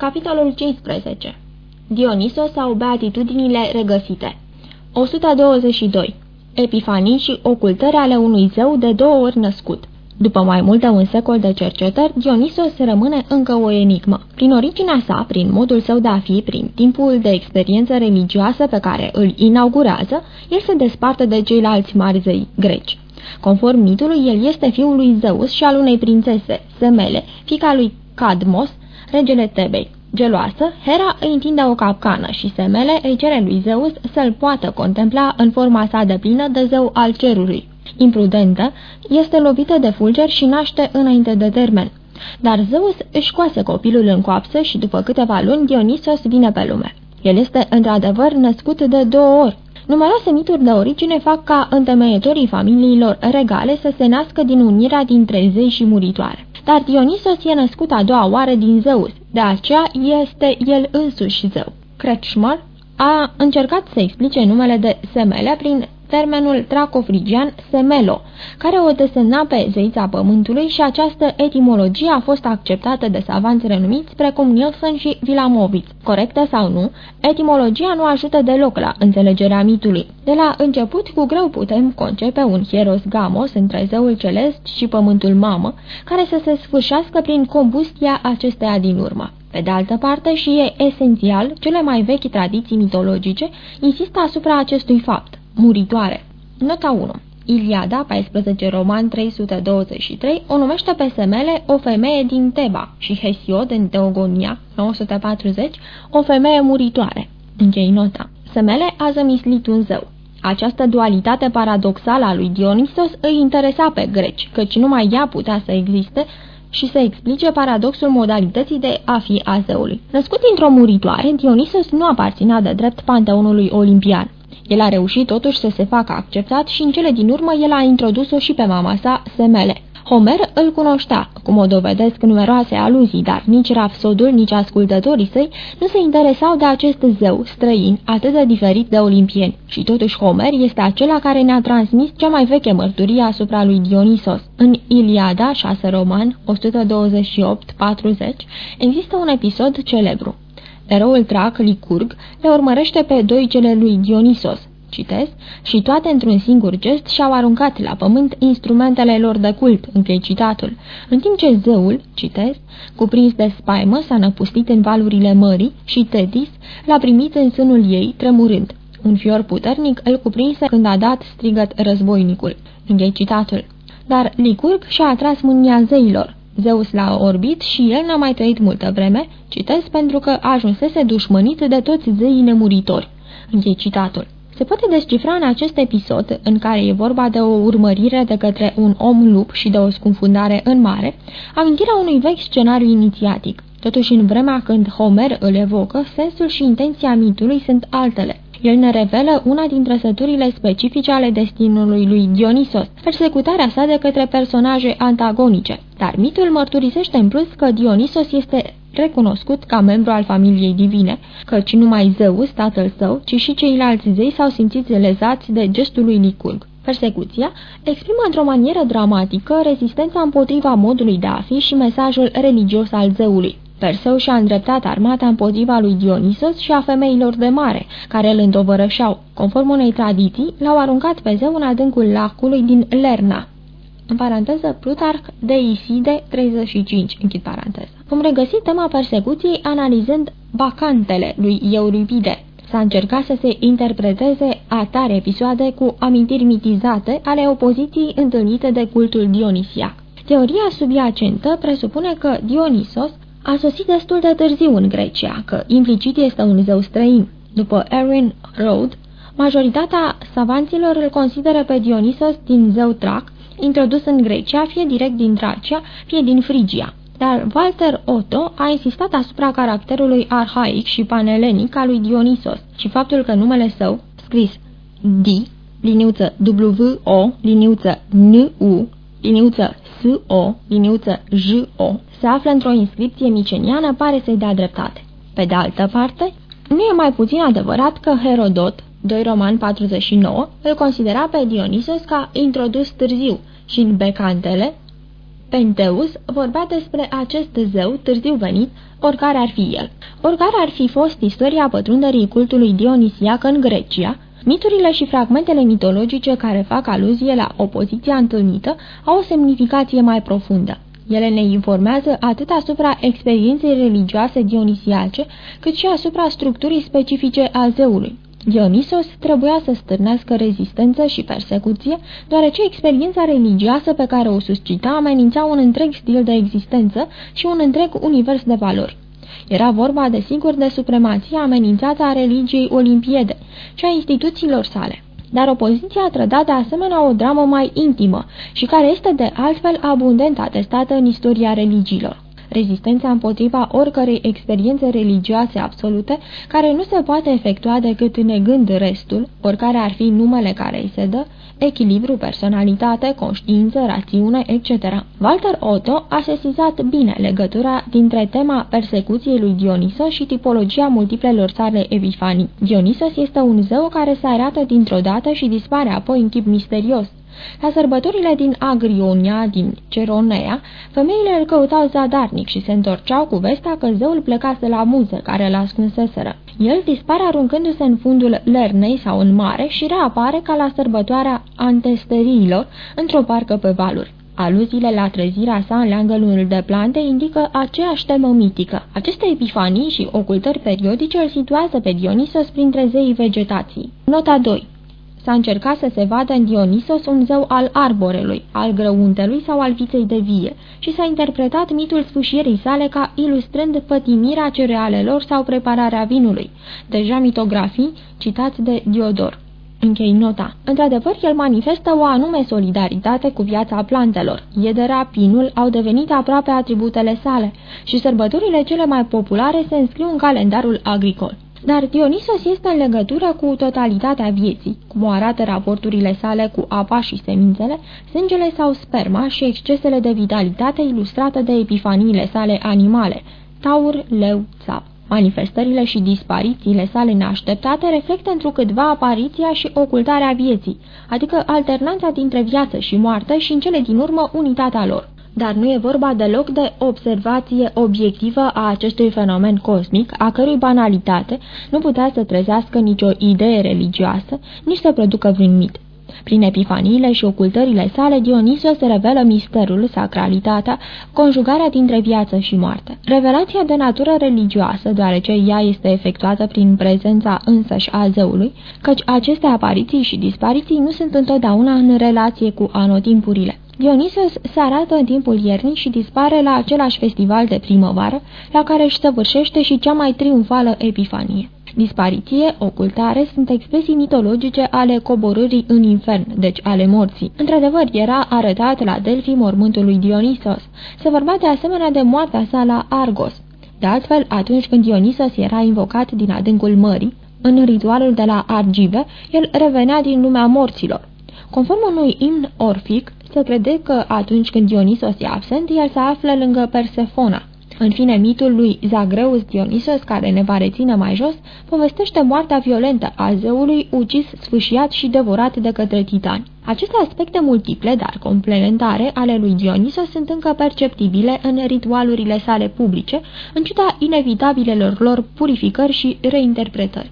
Capitolul 15 Dionisos sau Beatitudinile regăsite 122. Epifanii și ocultări ale unui zeu de două ori născut după mai mult de un secol de cercetări, Dionisos rămâne încă o enigmă. Prin originea sa, prin modul său de a fi, prin timpul de experiență religioasă pe care îl inaugurează, el se desparte de ceilalți mari zei greci. Conform mitului, el este fiul lui Zeus și al unei prințese, Semele, fica lui Cadmos, regele Tebei. Geloasă, Hera îi întinde o capcană și Semele îi cere lui Zeus să-l poată contempla în forma sa de plină de zeu al cerului. Imprudentă, este lovită de fulger și naște înainte de termen. Dar Zeus își scoase copilul în coapsă și după câteva luni Dionisos vine pe lume. El este într-adevăr născut de două ori. Numeroase mituri de origine fac ca întemeietorii familiilor regale să se nască din unirea dintre zei și muritoare. Dar Dionisos e născut a doua oară din Zeus, de aceea este el însuși zeu. Kretschmer a încercat să explice numele de Semele prin termenul tracofrigian semelo, care o desemna pe zeița pământului și această etimologie a fost acceptată de savanți renumiți precum Nielsen și Vilamovic. Corectă sau nu, etimologia nu ajută deloc la înțelegerea mitului. De la început, cu greu putem concepe un hieros gamos între zeul celest și pământul mamă, care să se sfârșească prin combustia acesteia din urmă. Pe de altă parte, și e esențial, cele mai vechi tradiții mitologice insistă asupra acestui fapt muritoare. Nota 1 Iliada, 14 Roman 323, o numește pe Semele o femeie din Teba și Hesiod în Teogonia, 940, o femeie muritoare. Închei nota. Semele a zămislit un zeu. Această dualitate paradoxală a lui Dionisos îi interesa pe greci, căci numai ea putea să existe și să explice paradoxul modalității de a fi a zeului. Născut dintr-o muritoare, Dionisos nu aparținea de drept panteonului olimpian. El a reușit totuși să se facă acceptat și în cele din urmă el a introdus-o și pe mama sa, Semele. Homer îl cunoștea, cum o dovedesc numeroase aluzii, dar nici rapsodul, nici ascultătorii săi nu se interesau de acest zeu străin, atât de diferit de olimpieni. Și totuși Homer este acela care ne-a transmis cea mai veche mărturie asupra lui Dionisos. În Iliada, 6 roman, 128-40, există un episod celebru. Eroul trac, Licurg, le urmărește pe doi cele lui Dionisos, citesc, și toate într-un singur gest și-au aruncat la pământ instrumentele lor de cult, închei citatul, în timp ce zeul, citesc, cuprins de spaimă, s-a năpustit în valurile mării și Tetis l-a primit în sânul ei, tremurând. Un fior puternic îl cuprinse când a dat strigăt războinicul. Închei citatul. Dar Licurg și-a atras mânia zeilor, Zeus l-a orbit și el n-a mai trăit multă vreme, citesc, pentru că ajunsese dușmănit de toți zeii nemuritori. Închei citatul. Se poate descifra în acest episod, în care e vorba de o urmărire de către un om lup și de o scunfundare în mare, amintirea unui vechi scenariu inițiatic. Totuși, în vremea când Homer îl evocă, sensul și intenția mitului sunt altele. El ne revelă una dintre săturile specifice ale destinului lui Dionisos, persecutarea sa de către personaje antagonice. Dar mitul mărturisește în plus că Dionisos este recunoscut ca membru al familiei divine, căci numai Zeus, tatăl său, ci și ceilalți zei s-au simțit lezați de gestul lui Nicurg. Persecuția exprimă într-o manieră dramatică rezistența împotriva modului de a fi și mesajul religios al zeului. Perseu și-a îndreptat armata împotriva lui Dionisos și a femeilor de mare, care îl îndovărășeau. Conform unei tradiții, l-au aruncat pe zeu în adâncul lacului din Lerna. În paranteză, Plutarch de Iside 35, închid paranteză. Vom regăsi tema persecuției analizând bacantele lui Euripide. S-a încercat să se interpreteze atare episoade cu amintiri mitizate ale opoziției întâlnite de cultul dionisiac. Teoria subiacentă presupune că Dionisos a sosit destul de târziu în Grecia, că implicit este un zeu străin. După Erin Road, majoritatea savanților îl consideră pe Dionisos din zeu Trac, introdus în Grecia, fie direct din Tracia, fie din Frigia. Dar Walter Otto a insistat asupra caracterului arhaic și panelenic al lui Dionisos și faptul că numele său, scris D, liniuță W-O, liniuță N-U, liniuță S-O, liniuță J-O, se află într-o inscripție miceniană, pare să-i dea dreptate. Pe de altă parte, nu e mai puțin adevărat că Herodot, 2 Roman 49, îl considera pe Dionisos ca introdus târziu și în Becantele, Penteus vorbea despre acest zeu târziu venit, oricare ar fi el. Oricare ar fi fost istoria pătrunderii cultului dionisiac în Grecia, miturile și fragmentele mitologice care fac aluzie la opoziția întâlnită au o semnificație mai profundă. Ele ne informează atât asupra experienței religioase dionisiace, cât și asupra structurii specifice a zeului. Dionisos trebuia să stârnească rezistență și persecuție, deoarece experiența religioasă pe care o suscita amenința un întreg stil de existență și un întreg univers de valori. Era vorba, desigur, de supremația amenințată a religiei olimpiede și a instituțiilor sale. Dar opoziția trăda de asemenea o dramă mai intimă și care este de altfel abundent atestată în istoria religiilor rezistența împotriva oricărei experiențe religioase absolute, care nu se poate efectua decât negând restul, oricare ar fi numele care îi se dă, echilibru, personalitate, conștiință, rațiune, etc. Walter Otto a sesizat bine legătura dintre tema persecuției lui Dionisos și tipologia multiplelor sale epifanii. Dionisos este un zeu care se arată dintr-o dată și dispare apoi în chip misterios. La sărbătorile din Agrionia, din Ceronea, femeile îl căutau zadarnic și se întorceau cu vestea că zeul plecase la muze care îl ascunseseră. El dispare aruncându-se în fundul lernei sau în mare și reapare ca la sărbătoarea antesteriilor într-o parcă pe valuri. Aluziile la trezirea sa în leangălul de plante indică aceeași temă mitică. Aceste epifanii și ocultări periodice îl situează pe Dionisos printre zeii vegetației. Nota 2 S-a încercat să se vadă în Dionisos un zeu al arborelui, al grăuntelui sau al viței de vie și s-a interpretat mitul sfâșierii sale ca ilustrând pătimirea cerealelor sau prepararea vinului, deja mitografii citați de Diodor. Închei nota. Într-adevăr, el manifestă o anume solidaritate cu viața plantelor. Iedera, pinul au devenit aproape atributele sale și sărbătorile cele mai populare se înscriu în calendarul agricol. Dar Dionisos este în legătură cu totalitatea vieții, cum arată raporturile sale cu apa și semințele, sângele sau sperma și excesele de vitalitate ilustrate de epifaniile sale animale, taur, leu, țap. Manifestările și disparițiile sale neașteptate reflectă întrucâtva apariția și ocultarea vieții, adică alternanța dintre viață și moarte și în cele din urmă unitatea lor dar nu e vorba deloc de observație obiectivă a acestui fenomen cosmic, a cărui banalitate nu putea să trezească nicio idee religioasă, nici să producă vreun mit. Prin epifaniile și ocultările sale, Dionisos se revelă misterul, sacralitatea, conjugarea dintre viață și moarte. Revelația de natură religioasă, deoarece ea este efectuată prin prezența însăși a zeului, căci aceste apariții și dispariții nu sunt întotdeauna în relație cu anotimpurile. Dionisos se arată în timpul iernii și dispare la același festival de primăvară, la care își săvârșește și cea mai triumfală epifanie. Dispariție, ocultare sunt expresii mitologice ale coborârii în infern, deci ale morții. Într-adevăr, era arătat la Delphi mormântul lui Dionisos. Se vorbea de asemenea de moartea sa la Argos. De altfel, atunci când Dionisos era invocat din adâncul mării, în ritualul de la Argive, el revenea din lumea morților. Conform unui imn orfic, se crede că atunci când Dionisos e absent, el se află lângă Persefona. În fine, mitul lui Zagreus Dionisos, care ne va reține mai jos, povestește moartea violentă a zeului ucis, sfâșiat și devorat de către titani. Aceste aspecte multiple, dar complementare, ale lui Dionisos sunt încă perceptibile în ritualurile sale publice, în ciuda inevitabilelor lor purificări și reinterpretări.